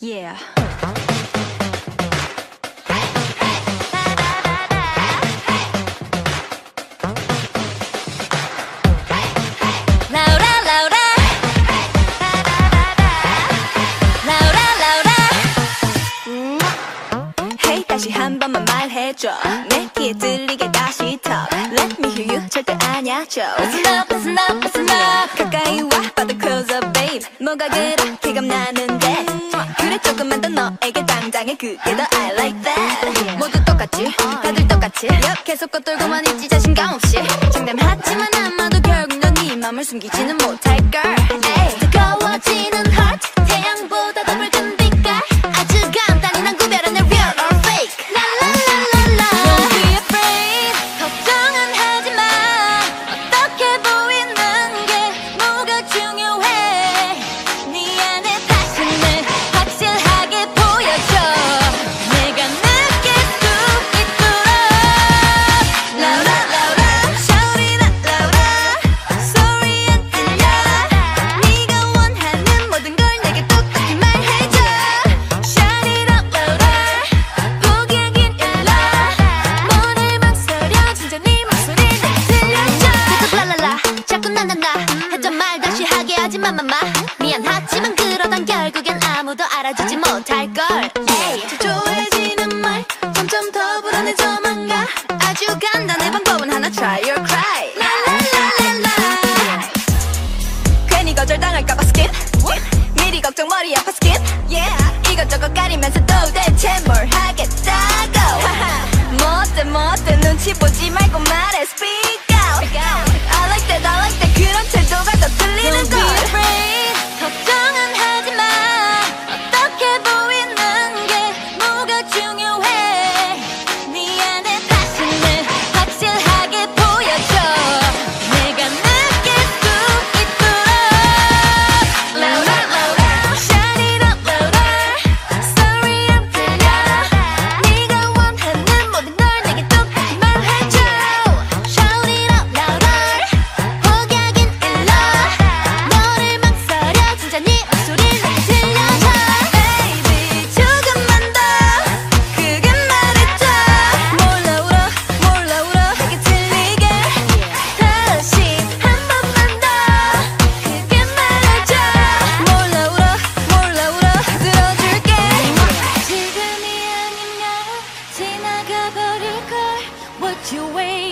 Yeah. 다시 한 번만 말해줘 절대 아냐 줘 Listen up listen up listen up. 가까이 와 봐도 close up babe. 뭐가 그렇게 겁나는데? 그래 조금만 더 너에게 당장해 그게 더 I like that. 모두 똑같지 다들 똑같이. Yup, 계속 겉돌고만 있지 자신감 없이. 장담하지만 아마도 결국 넌네 맘을 숨기지는 못할 걸. 에이, 뜨거워지는 heart 나나나. 했던 말 다시 하게 하지 마마마. 미안하지만 그러던 결국엔 아무도 알아주지 못할걸. 에이 초조해지는 말 점점 더 불안해져만 가. 아주 간단해 방법은 하나. Try or your way